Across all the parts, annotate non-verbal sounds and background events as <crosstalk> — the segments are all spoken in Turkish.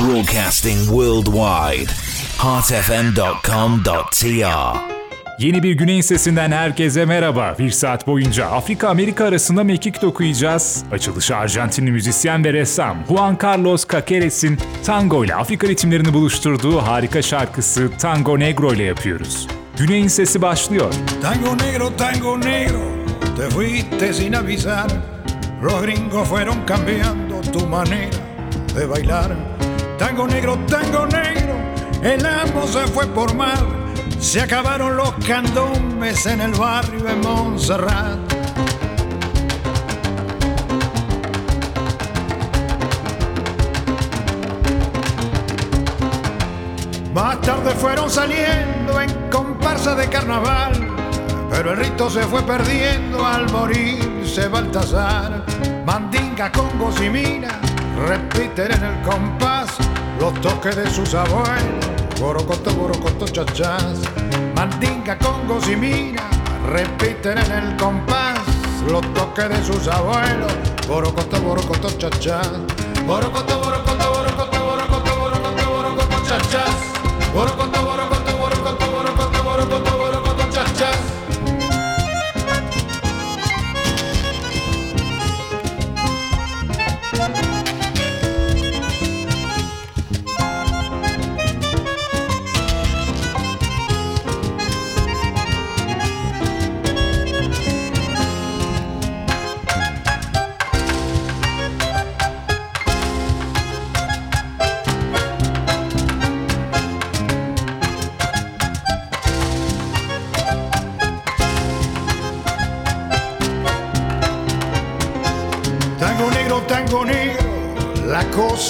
Broadcasting worldwide. heartfm.com.tr Yeni bir Güney'in sesinden herkese merhaba. Bir saat boyunca Afrika-Amerika arasında mekik dokuyacağız. Açılışı Arjantinli müzisyen ve ressam Juan Carlos Caceres'in tango ile Afrika ritimlerini buluşturduğu harika şarkısı Tango Negro ile yapıyoruz. Güney'in sesi başlıyor. Tango negro, tango negro, te fuiste sin avisar. Los gringos fueron cambiando tu manera de bailar. Tango negro, tango negro, el amo se fue por mar. Se acabaron los candombes en el barrio de Montserrat. Más tarde fueron saliendo en comparsa de carnaval, pero el rito se fue perdiendo al morirse Baltasar. Mandinga, congos y mina repiten en el compás los toques de sus abuelos. Borocoto, borocoto, chachás. Mandinga, congos y mina repiten en el compás los toques de sus abuelos. Borocoto, borocoto, chachás. Borocoto, borocoto, borocoto, borocoto, borocoto, borocoto, borocoto, borocoto,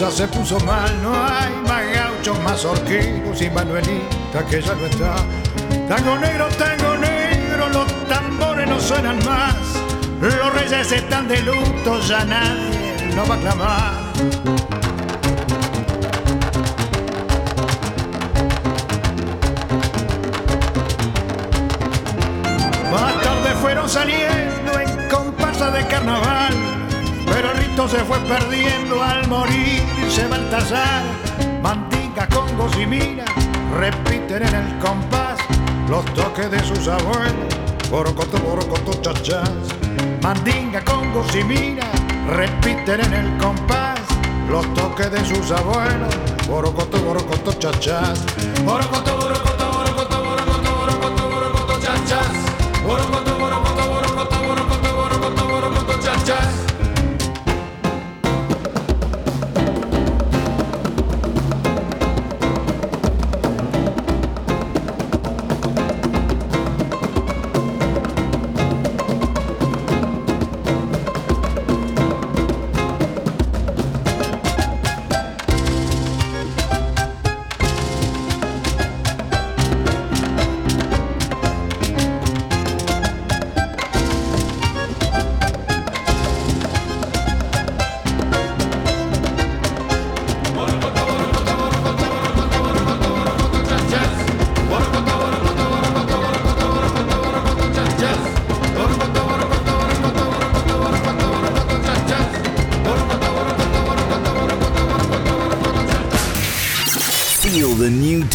se puso mal. No hay más gauchos, más horqueros y Manuelita que ya no está. Tango negro, tango negro, los tambores no suenan más. Los reyes están de luto, ya nadie lo va a clamar. Se fue perdiendo al morirse Baltasar. Mandinga, congos y mina repiten en el compás los toques de sus abuelos. Borocoto, borocoto, chachás. Mandinga, congos y mina repiten en el compás los toques de sus abuelos. Borocoto, borocoto, chachás. Borocoto, borocoto, borocoto, borocoto, borocoto, borocoto. Borocoto, borocoto,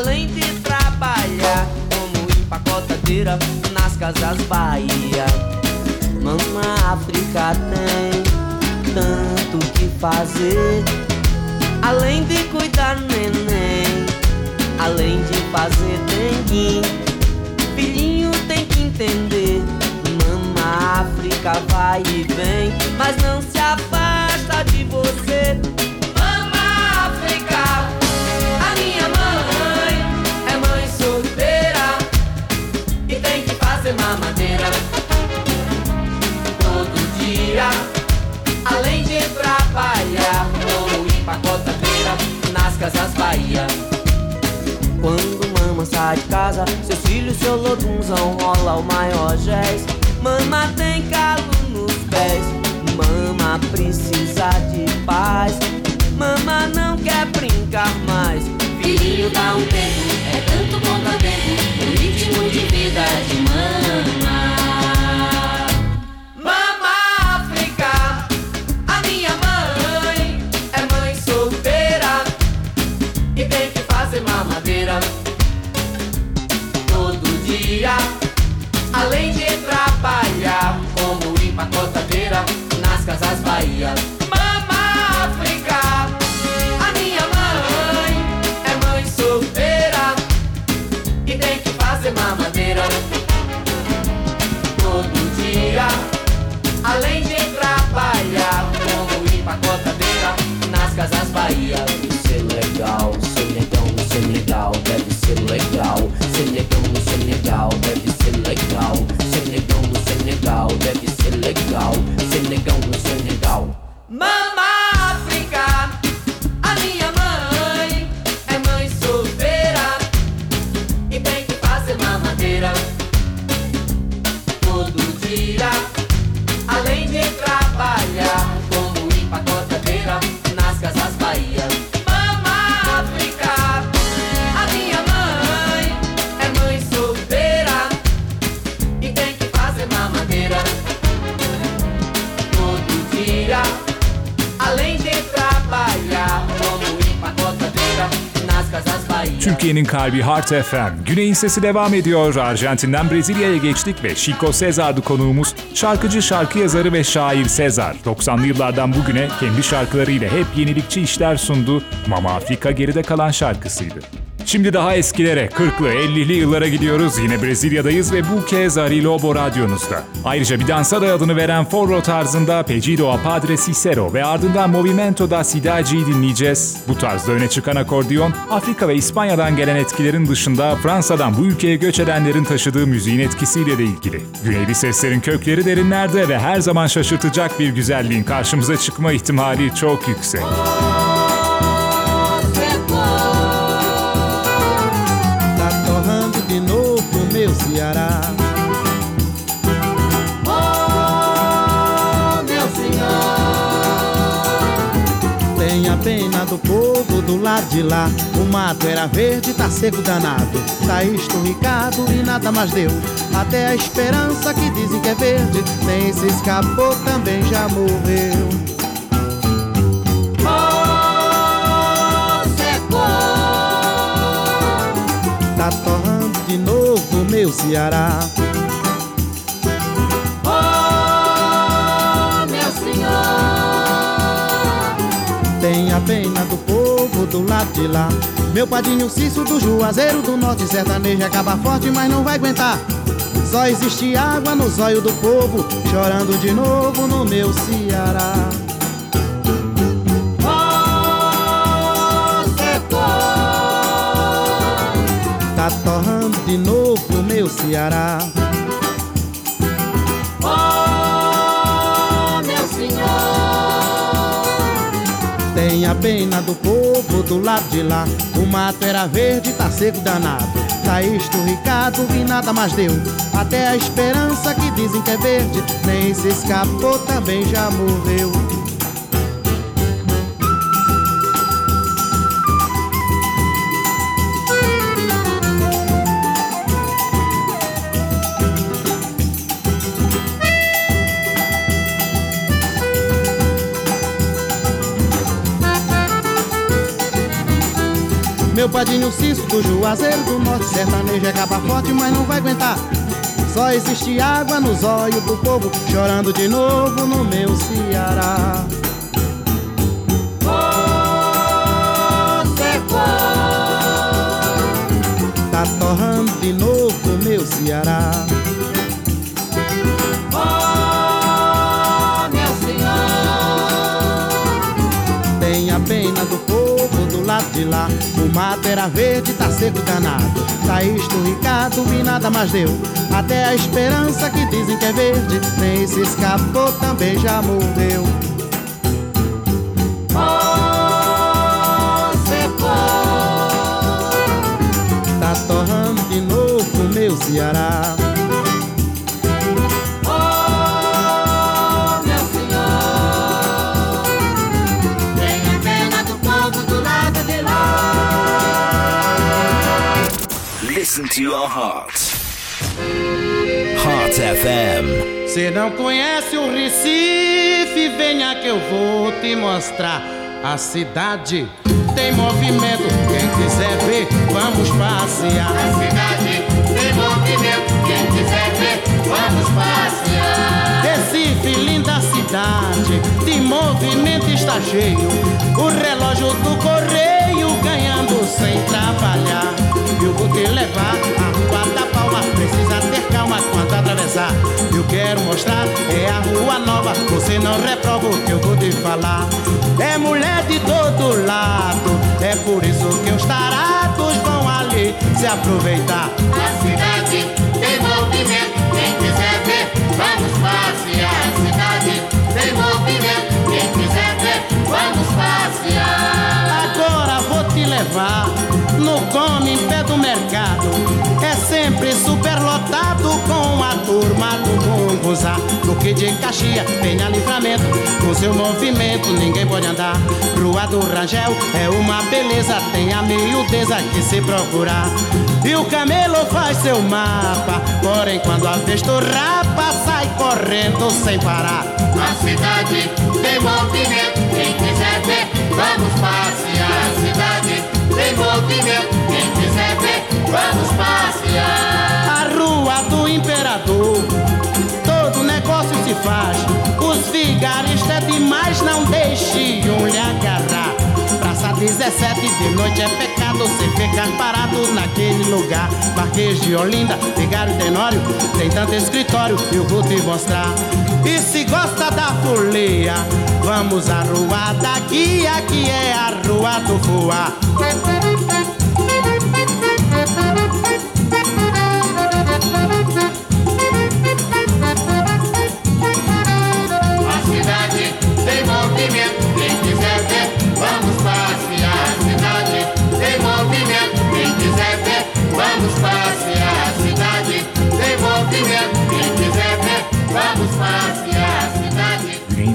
Além de trabalhar como empacotadeira nas casas Bahia. Mama África tem tanto que fazer. Além de cuidar neném, além de fazer dengue, filhinho tem que entender vai e vem, mas não se afasta de você. Além de trabalhar como empacotadeira nas casas Bahia. Quando mama sai de casa, seus filhos, seu lodunzão rola o maior jazz. Mama tem calo nos pés, mama precisa de paz. Mama não quer brincar mais. Filhinho dá um tempo, é tanto contratempo, o ritmo de vida de. Mama além de trabalhar como empacotadeira nas casas Bahia. Mama África, a minha mãe é mãe solteira e tem que fazer mamadeira todo dia, além de trabalhar como empacotadeira nas casas Bahia. Ser legal, ser negão, ser legal, deve ser legal, ser negão, ser legal, Türkiye'nin kalbi Heart FM. Güney'in sesi devam ediyor. Arjantin'den Brezilya'ya geçtik ve Chico Cesar'dı konuğumuz. Şarkıcı, şarkı yazarı ve şair Cesar. 90'lı yıllardan bugüne kendi şarkılarıyla hep yenilikçi işler sundu. Mama Afrika geride kalan şarkısıydı. Şimdi daha eskilere, 40'lı 50'li yıllara gidiyoruz. Yine Brezilya'dayız ve bu kez Ari Lobo radyonuzda. Ayrıca bir dansa da adını veren forro tarzında Pedido a Padre Cicero ve ardından Movimento da Cidade'yi dinleyeceğiz. Bu tarzda öne çıkan akordiyon, Afrika ve İspanya'dan gelen etkilerin dışında Fransa'dan bu ülkeye göç edenlerin taşıdığı müziğin etkisiyle de ilgili. Güneyli seslerin kökleri derinlerde ve her zaman şaşırtacak bir güzelliğin karşımıza çıkma ihtimali çok yüksek. Pena do povo do lado de lá. O mato era verde, tá seco danado. Tá esturricado e nada mais deu. Até a esperança que dizem que é verde. Nem se escapou, também já morreu. oh, secou. Tá torrando de novo meu Ceará. Do lado de lá. Meu padrinho Cício do Juazeiro do Norte sertanejo acaba forte, mas não vai aguentar. Só existe água no zóio do povo, chorando de novo no meu Ceará. Tá torrando de novo meu Ceará. Tenha pena do povo do lado de lá. O mato era verde, tá seco danado. Tá esturricado e nada mais deu. Até a esperança que dizem que é verde, nem se escapou, também já morreu. Meu padrinho Cício do Juazeiro do Norte Sertanejo é capa forte, mas não vai aguentar. Só existe água nos olhos do povo Chorando de novo no meu Ceará. Secou. Tá torrando de novo meu Ceará de lá. O mato era verde, tá seco danado. Tá esturricado e nada mais deu. Até a esperança que dizem que é verde, nem se escapou, também já morreu. Tá torrando de novo meu Ceará. Listen to your heart. Heart FM. Cê não conhece o Recife? Venha que eu vou te mostrar. A cidade tem movimento. Quem quiser ver, vamos passear. A cidade tem movimento. Quem quiser ver, vamos passear. Recife, linda cidade, de movimento está cheio. O relógio do correio ganhando sem trabalhar. Eu vou te levar a rua da palma, precisa ter calma quando atravessar. Eu quero mostrar, é a rua nova, você não reprova o que eu vou te falar. É mulher de todo lado, é por isso que os tarados vão ali se aproveitar. A cidade tem movimento. Quem quiser ver, vamos passear. A cidade tem movimento. Quem quiser ver, vamos passear. Levar no come em pé do mercado. É sempre superlotado com a turma do Munguzá. No que de Caxias tem a livramento, com seu movimento ninguém pode andar. Rua do Rangel é uma beleza, tem a miudeza que se procurar. E o camelo faz seu mapa, porém quando a vista rapa sai correndo sem parar. A cidade tem movimento. Quem quiser ver, vamos passear. A cidade movimento. Quem quiser ver, vamos passear. A rua do imperador, todo negócio se faz. Os vigaristas é demais, não deixe um lhe agarrar. Praça 17 de noite é pecado você ficar parado naquele lugar. Marquês de Olinda, Vigário Tenório, tem tanto escritório, eu vou te mostrar. E se gosta da folia, vamos à rua da guia, que é a rua do voar.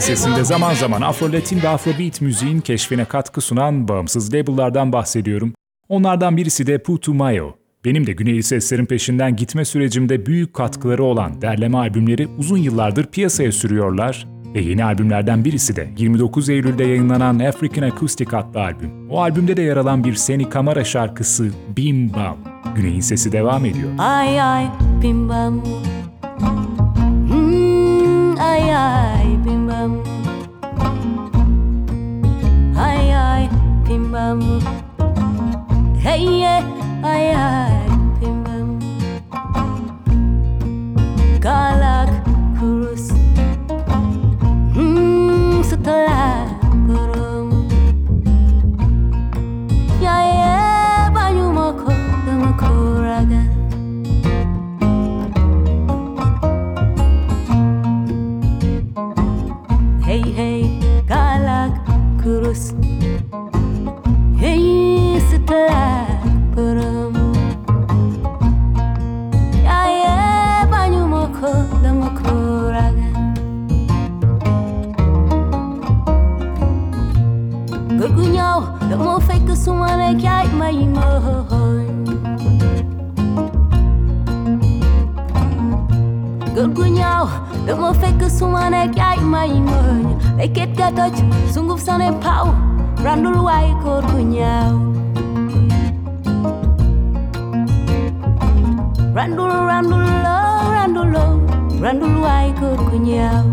Cidade Güney'in sesinde zaman zaman Afro-Latin ve Afrobeat müziğin keşfine katkı sunan bağımsız label'lardan bahsediyorum. Onlardan birisi de Putumayo. Benim de Güneyli seslerin peşinden gitme sürecimde büyük katkıları olan derleme albümleri uzun yıllardır piyasaya sürüyorlar ve yeni albümlerden birisi de 29 Eylül'de yayınlanan African Acoustic adlı albüm. O albümde de yer alan bir Seni Kamara şarkısı Bim Bam. Güney'in sesi devam ediyor. Ay ay bim bam Hmm, Ay ay Bilmem Ay ay bilmem Hey yeah ay ay bilmem Galak kurus. Hmm setelah Galakpurus Hey Stalakpurum Yaye Banyumoko Damokuragan Gurgunyao Damofeka Sumane Kyai Mayimohon Gurgunyao Damofeka Sumane Kyai Mayimohon Eket gatoch sungguh sana pau Randul wai kor kunyau Randul randul lo randul lo Randul wai kor kunyau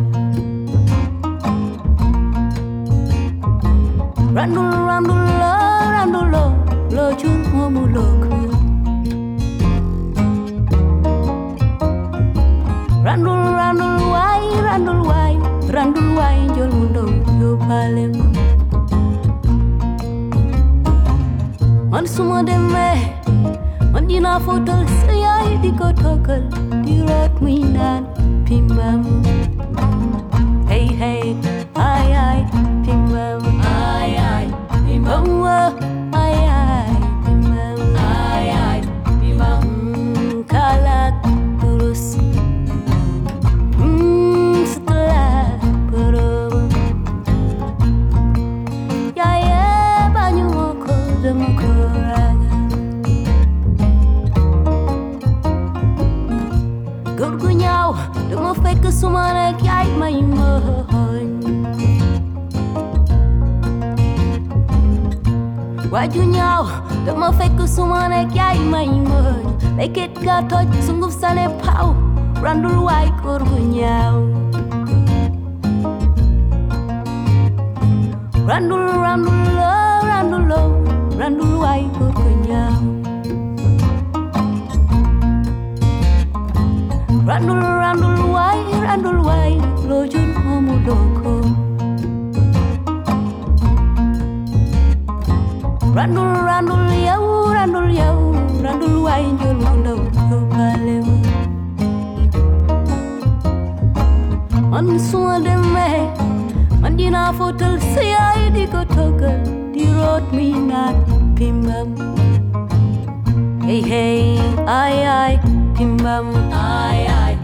Randul randul lo randul lo Lo chung ngomulo ku Randul Wai jol mundo yo palem Man suma de me Man dina fotal sayay di ko tokal Di rot minan pimbam Vai de união, de mă fei cu sumane chiar mai mult Make it gục tot sunguf să ne pau Randul ai curguneau Randul, randul, randul, randul ai curguneau Randul, randul, wai, randul, wai, lo Randul randul yau randul yau randul wai jul mundo yo palewa Man sua de me Man dina fotel sayai di kotoka Di rot minat pimbam Hey hey ay ay pimbam Ay ay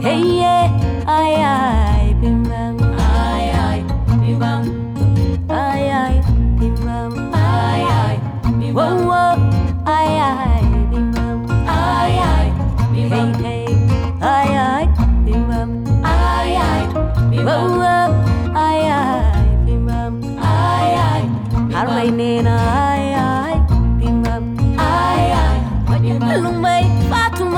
Hey yeah ay ay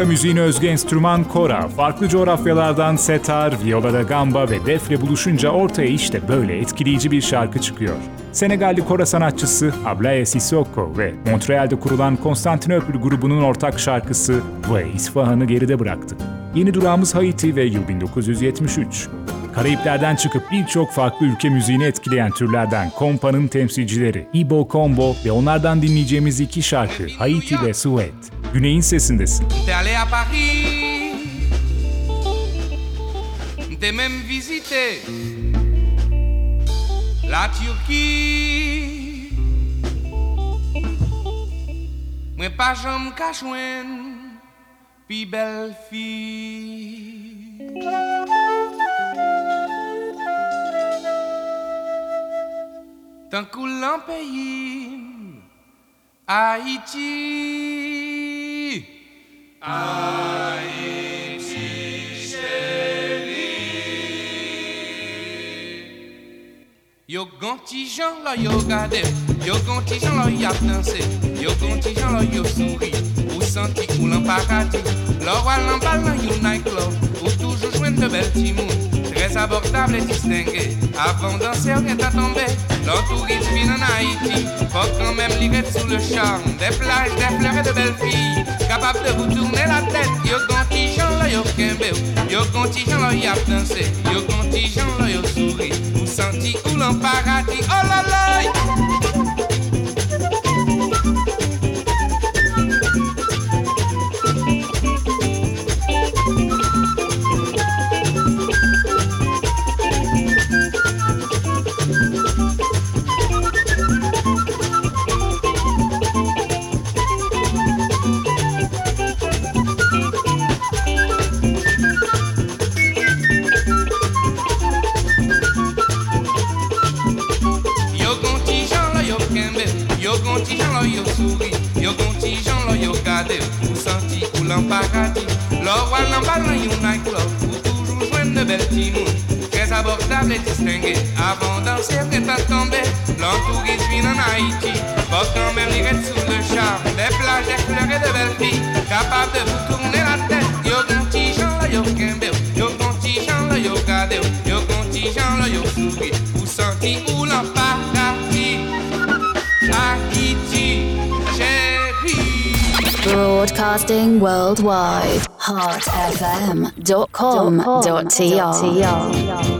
Afrika müziğine özgü enstrüman kora, farklı coğrafyalardan setar, viola gamba ve defle buluşunca ortaya işte böyle etkileyici bir şarkı çıkıyor. Senegalli kora sanatçısı Ablaye Sissoko ve Montreal'de kurulan Konstantinopol grubunun ortak şarkısı ve İsfahan'ı geride bıraktık. Yeni durağımız Haiti ve yıl 1973. Karayiplerden çıkıp birçok farklı ülke müziğini etkileyen türlerden kompa'nın temsilcileri Ibo Combo ve onlardan dinleyeceğimiz iki şarkı Haiti ve Suet. Güney'in sesindesin. À Paris, t'es même visité la Turquie. Mwen pa jam ka jwen pi bel fi. Tan kou lan peyi Haïti. Yo ganti gens là yo gade, yo ganti gens là y a dansé, yo ganti gens là yo souri, ou senti ou l'emparadis, l'or à l'embal un nightclub, ou toujours joindre de belles timous, très abordable et distingué, avant danser rien à tomber l'entourisme vient en Haïti, faut quand même lire sous le charme, des plages, des fleurs et de belles filles, capable de vous tourner la tête, yo gontijan la yo kembe, yo gontijan la y ap danse, yo gontijan la yo souri, ou santi ou lan paradis, oh la la! Broadcasting worldwide. heartfm.com.tr.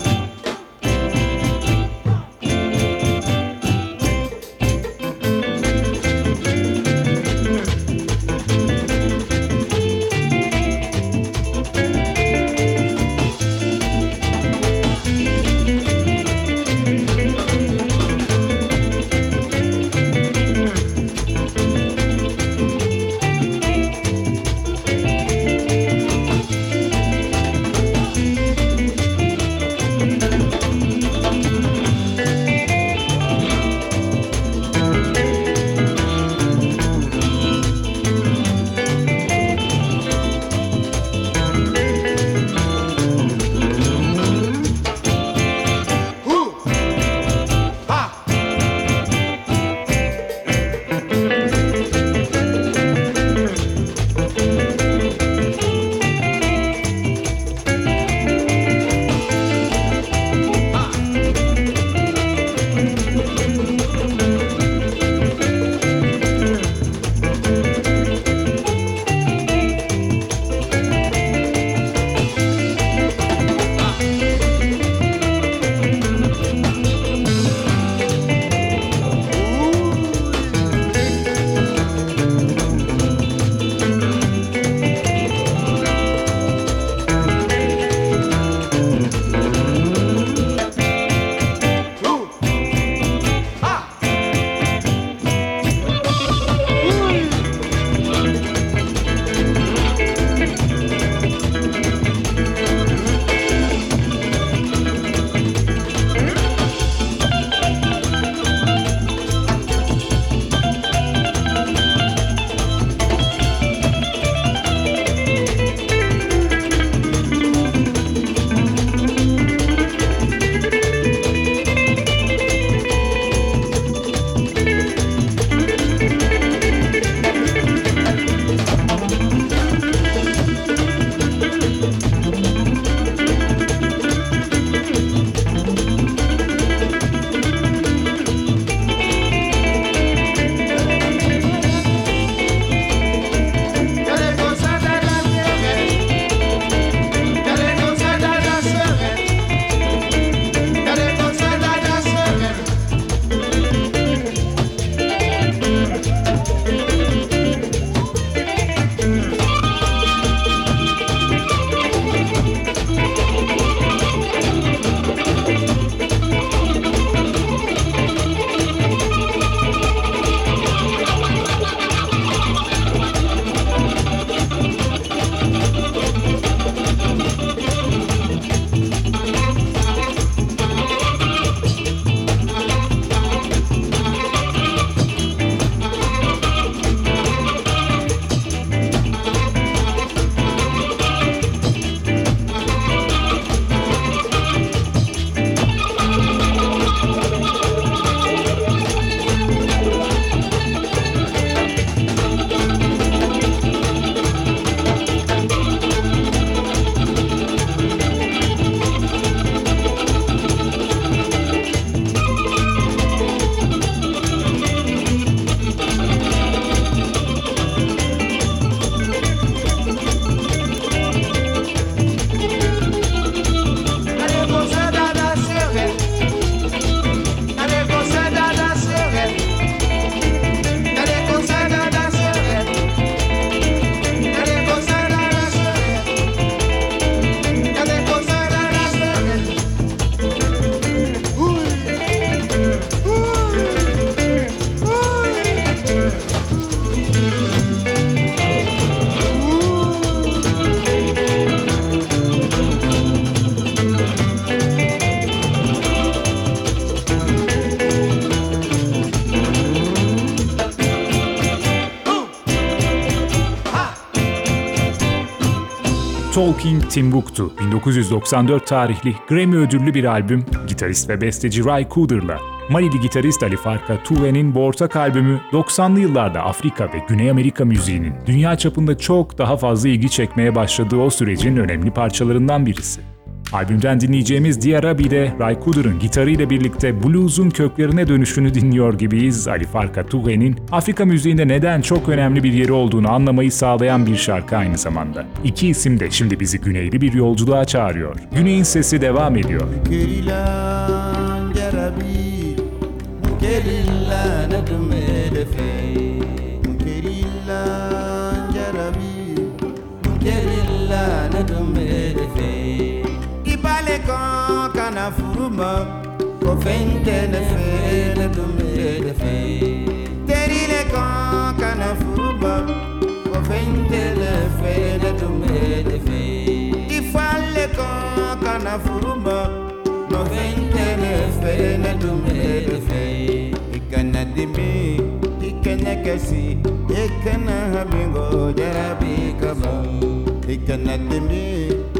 Talking Timbuktu 1994 tarihli Grammy ödüllü bir albüm gitarist ve besteci Ray Cooder'la Malili gitarist Ali Farka Tuve'nin bu ortak albümü 90'lı yıllarda Afrika ve Güney Amerika müziğinin dünya çapında çok daha fazla ilgi çekmeye başladığı o sürecin önemli parçalarından birisi. Albümden dinleyeceğimiz Diğer Abi'de Ray Cooder'ın gitarıyla birlikte blues'un köklerine dönüşünü dinliyor gibiyiz. Ali Farka Tuğe'nin Afrika müziğinde neden çok önemli bir yeri olduğunu anlamayı sağlayan bir şarkı aynı zamanda. İki isim de şimdi bizi güneyli bir yolculuğa çağırıyor. Güney'in sesi devam ediyor. kan ba o fɛn tɛ ne fɛ ne dun bɛ ne fɛ teri le kan kana furu ba o fɛn tɛ ne fɛ ne dun bɛ ne fɛ i fa le kan kana furu ba o fɛn tɛ ne fɛ ne dun bɛ ne fɛ i kana dimi i kana kasi i kana hami ko jarabi kama. I kana dimi.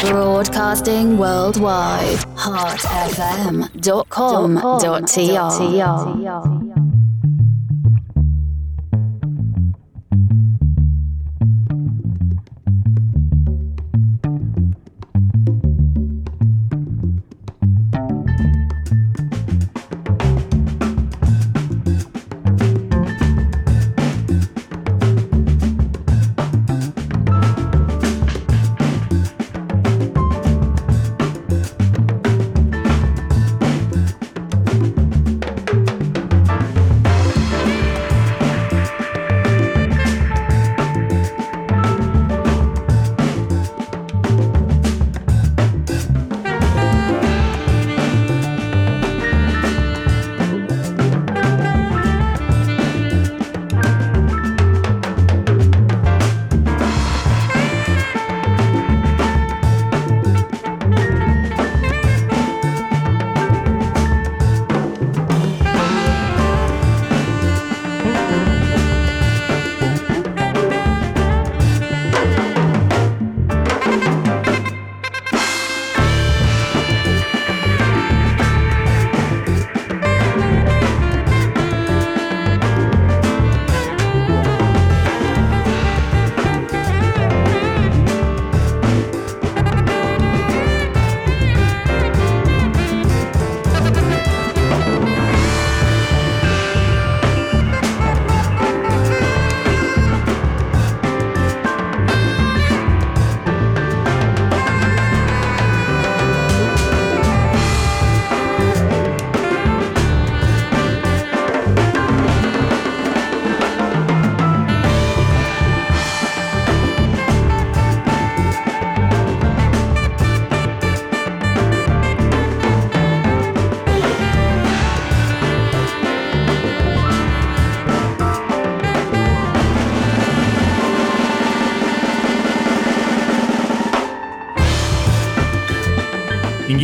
Broadcasting worldwide. heartfm.com.tr.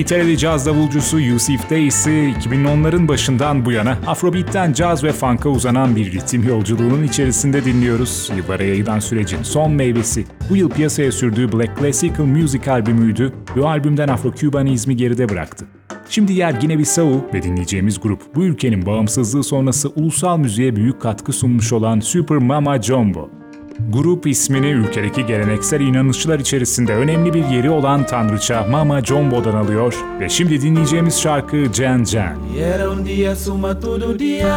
İngiltereli caz davulcusu Yusuf Daisy, 2010'ların başından bu yana Afrobeat'ten caz ve funk'a uzanan bir ritim yolculuğunun içerisinde dinliyoruz. Yıllara yayılan sürecin son meyvesi bu yıl piyasaya sürdüğü Black Classical Music albümüydü ve o albümden Afro-Kübanizmi geride bıraktı. Şimdi yer Gine-Bissau ve dinleyeceğimiz grup bu ülkenin bağımsızlığı sonrası ulusal müziğe büyük katkı sunmuş olan Super Mama Jumbo. Grup ismini ülkedeki geleneksel inanışlar içerisinde önemli bir yeri olan tanrıça Mama Jumbo'dan alıyor ve şimdi dinleyeceğimiz şarkı Jan Jan. Era un dia suma todo dia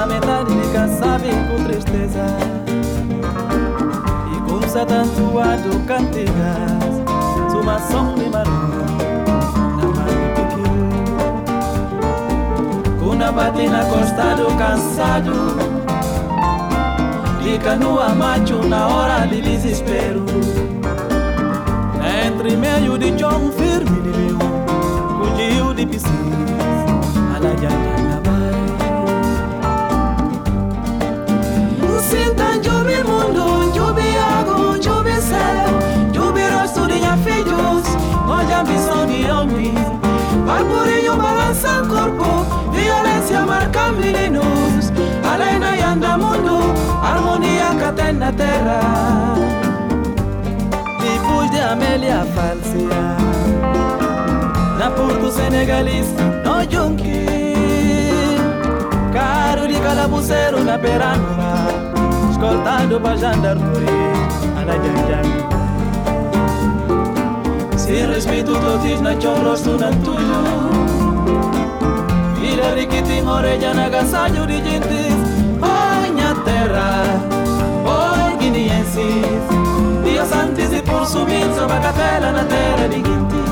Na metade de Kassab com tristeza. E com satantuado cantigas Suma som de manu Na mano pequeno Kuna bate na costa do cansado De canoa macho na hora de desespero. Entre meio de John firme de leão Fugiu de piscinas Alajana ambição de homem, barburinho balança corpo, violência marca meninos, alena e mundo, harmonia cata na terra. Depois de Amélia falsear, na Porto Senegalês, no Junque, caro de calabuceiro na Peranova escoltado pra jandarmoria Ana Janjan Eres mi todo y es la tierra su naturaleza Mira que ti morejana gasajo de gentis Ay, naturaleza, orginiesis Dios antes y por su mismo va a caer la tierra de gentis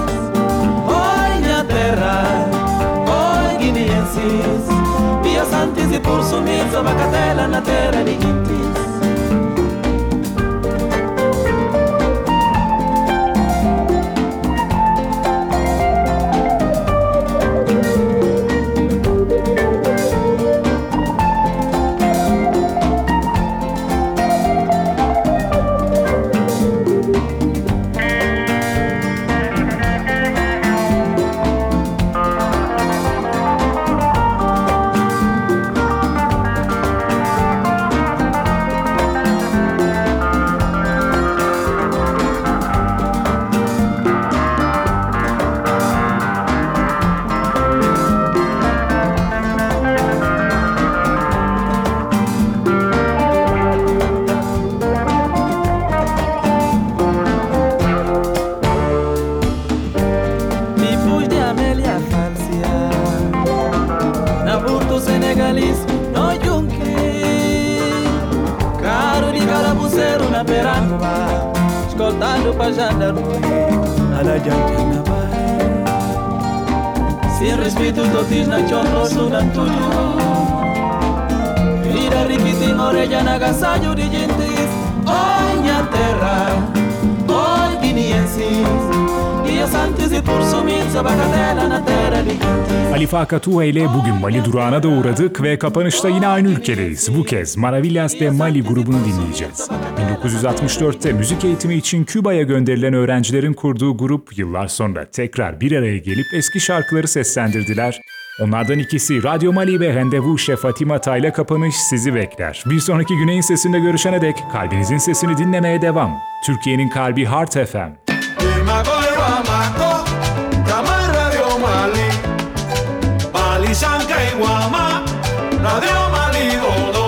Ay, naturaleza, orginiesis Dios antes y por su mismo va a caer la annaba skoltanu pajanaru ala janjanaba sin respeto totisna chonno sunantulu vida rikiti morellanaga sayu digintis oña terra ol guineensis. Antes e Ali Fakatuha ile bugün Mali durağına da uğradık ve kapanışta yine aynı ülkedeyiz. Bu kez Maravillas de Mali grubunu dinleyeceğiz. 1964'te müzik eğitimi için Küba'ya gönderilen öğrencilerin kurduğu grup yıllar sonra tekrar bir araya gelip eski şarkıları seslendirdiler. Onlardan ikisi Radio Mali ve Rendezvous Şef Fatima Tayla kapanış sizi bekler. Bir sonraki Güney'in sesinde görüşene dek kalbinizin sesini dinlemeye devam. Türkiye'nin kalbi Heart FM. Magol Guamaco, Tamar Radio Mali, Mali y Guama, Radio Mali Dodo,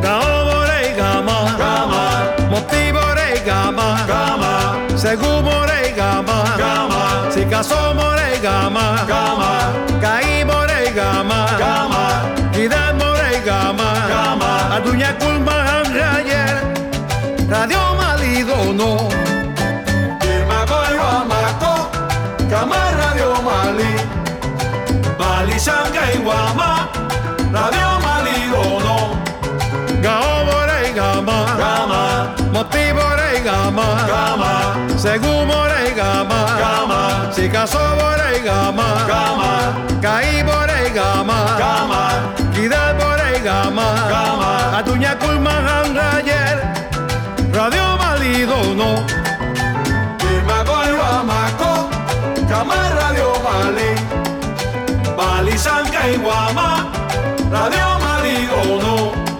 Daobore Gama, Gama, Motibore Gama, Gama, Segumore Gama, Gama, Sicasomore Gama, Gama, Caimore Gama, Gama, Idamore Gama, Gama, Aduña Kulma Rayer, Radio Mali Dodo. Radio Mali. Mali, Shanghai, Guama. Radio Mali, Ono. Gaomore, Gama. Gama. Motibore, Gama. Gama. Segumore, Gama. Gama. Sikasobore, Gama. Gama. Caibore, Gama. Gama. Kidalbore, Gama. Gama. Atuña, Kulmahan, Rayer. Radio Mali, Dono. Magoy, Guama, Cama Radio Vale, Bali Sanca y Guama, Radio Marigono.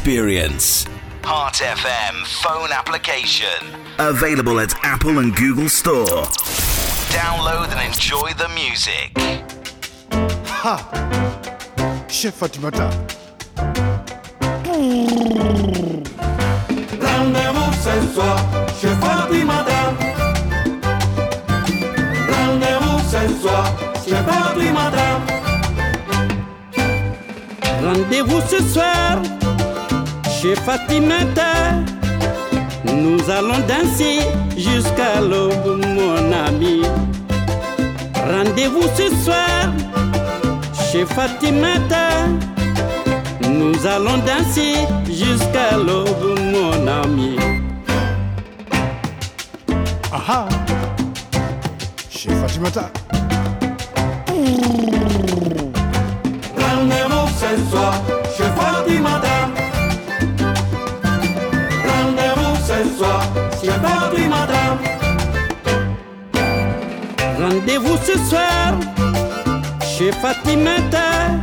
Experience. Heart FM phone application. Available at Apple and Google Store. Download and enjoy the music. Ha! Chef Fatimata. Rendez-vous ce soir chez Fatimata. Rendez-vous ce soir chez Fatimata. Rendez-vous ce soir chez Fatimata. Nous allons danser jusqu'à l'aube, mon ami. Rendez-vous ce soir chez Fatimata. Nous allons danser jusqu'à l'aube, mon ami. Aha! Chef Fatimata. Rendez-vous ce soir chez Fatimata. Rendez-vous ce soir chez Fatimata.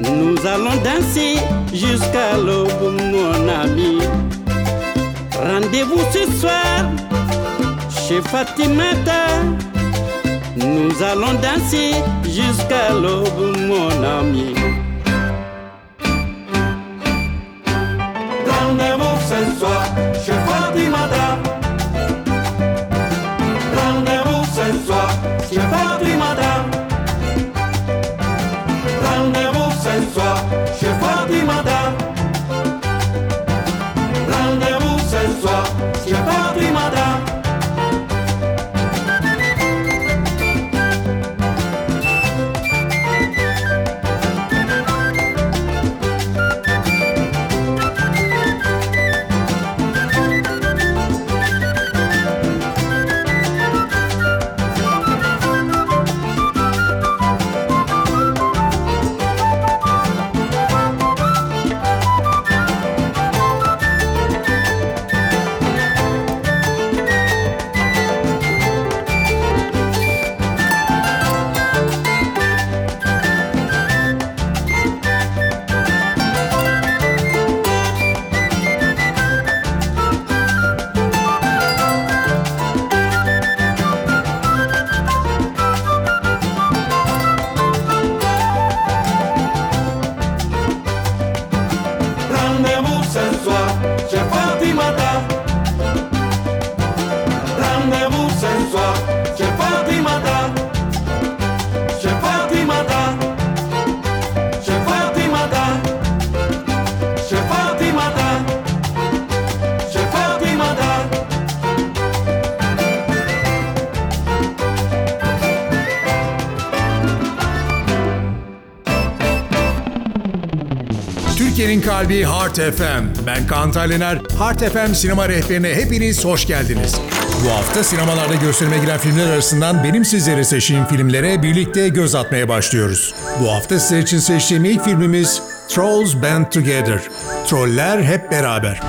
Nous allons danser jusqu'à l'aube, mon ami. Rendez-vous ce soir chez Fatimata. Nous allons danser jusqu'à l'aube, mon ami. Rendez-vous ce soir Türkiye'nin kalbi Heart FM. Ben Kaan Taylener. Heart FM sinema rehberine hepiniz hoş geldiniz. Bu hafta sinemalarda gösterime giren filmler arasından benim sizlere seçtiğim filmlere birlikte göz atmaya başlıyoruz. Bu hafta sizler için seçtiğim ilk filmimiz Trolls Band Together. Troller hep beraber.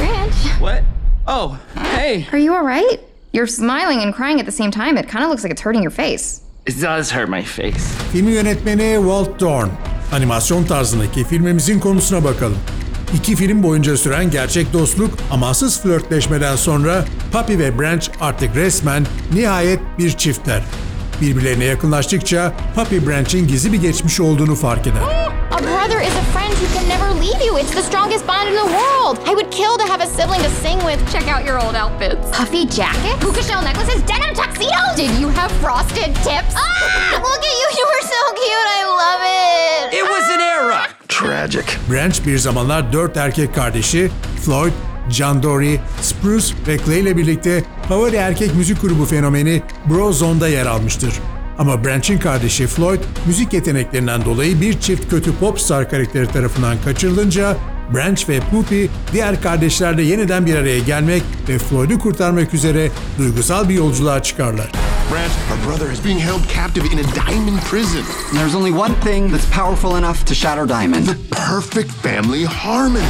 Branch. What? Oh, hey. Are you alright? You're smiling and crying at the same time. It kind of looks like it's hurting your face. It does hurt my face. Filmi yönetmeni Walt Thorne. Animasyon tarzındaki filmimizin konusuna bakalım. İki film boyunca süren gerçek dostluk, amansız flörtleşmeden sonra Puppy ve Branch artık resmen nihayet bir çiftler. Birbirlerine yakınlaştıkça Puppy Branch'in gizli bir geçmiş olduğunu fark eder. <gasps> A brother is a friend who can never leave you. It's the strongest bond in the world. I would kill to have a sibling to sing with. Check out your old outfits. Puffy jacket, puka shell necklaces, denim tuxedos. Did you have frosted tips? Ah! Look at you. You were so cute. I love it. It was an era. Tragic. Branch bir zamanlar dört erkek kardeşi Floyd, John Dory, Spruce ve Clay ile birlikte favori erkek müzik grubu fenomeni Brozone'da yer almıştır. Ama Branch'in kardeşi Floyd müzik yeteneklerinden dolayı bir çift kötü popstar karakteri tarafından kaçırılınca Branch ve Poopy diğer kardeşlerle yeniden bir araya gelmek ve Floyd'u kurtarmak üzere duygusal bir yolculuğa çıkarlar. Branch, our brother is being held captive in a diamond prison. And there's only one thing that's powerful enough to shatter Diamond. The perfect family harmony.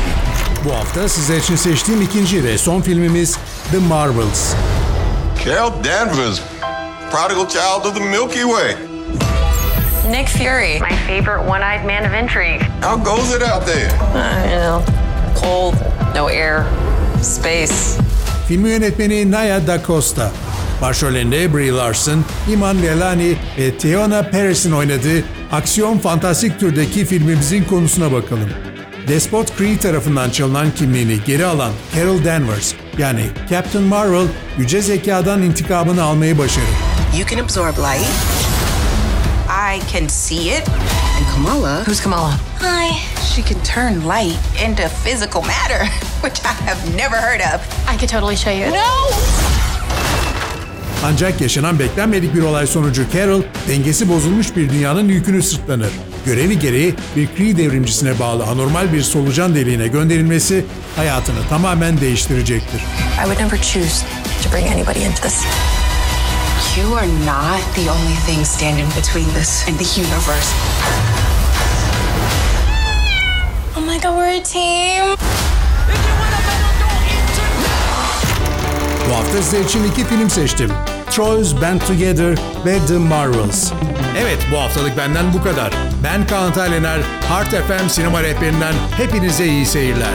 Bu hafta sizler için seçtiğim ikinci ve son filmimiz The Marvels. Carol Danvers, prodigal child of the Milky Way. Nick Fury, my favorite one-eyed man of intrigue. How goes it out there? Uh, you know, cold, no air, space. Filmi yönetmeni Naya Da Costa. Başrollerinde Brie Larson, Iman Vellani ve Theona Paris'in oynadığı aksiyon fantastik türdeki filmimizin konusuna bakalım. Despot Kree tarafından çalınan kimliğini geri alan Carol Danvers yani Captain Marvel yüce zekadan intikamını almayı başarır. You can absorb light. I can see it. And Kamala. Who's Kamala? Hi. She can turn light into physical matter, <laughs> which I have never heard of. I could totally show you. No! Ancak yaşanan beklenmedik bir olay sonucu Carol dengesi bozulmuş bir dünyanın yükünü sırtlanır. Görevi gereği bir Kree devrimcisine bağlı anormal bir solucan deliğine gönderilmesi hayatını tamamen değiştirecektir. I would never choose to bring anybody into this. You are not the only thing standing between this and the universe. Oh my god, we're a team. Bu hafta sizler için iki film seçtim. Trolls Band Together ve The Marvels. Evet bu haftalık benden bu kadar. Ben Kaan Taylener, Heart FM sinema rehberinden hepinize iyi seyirler.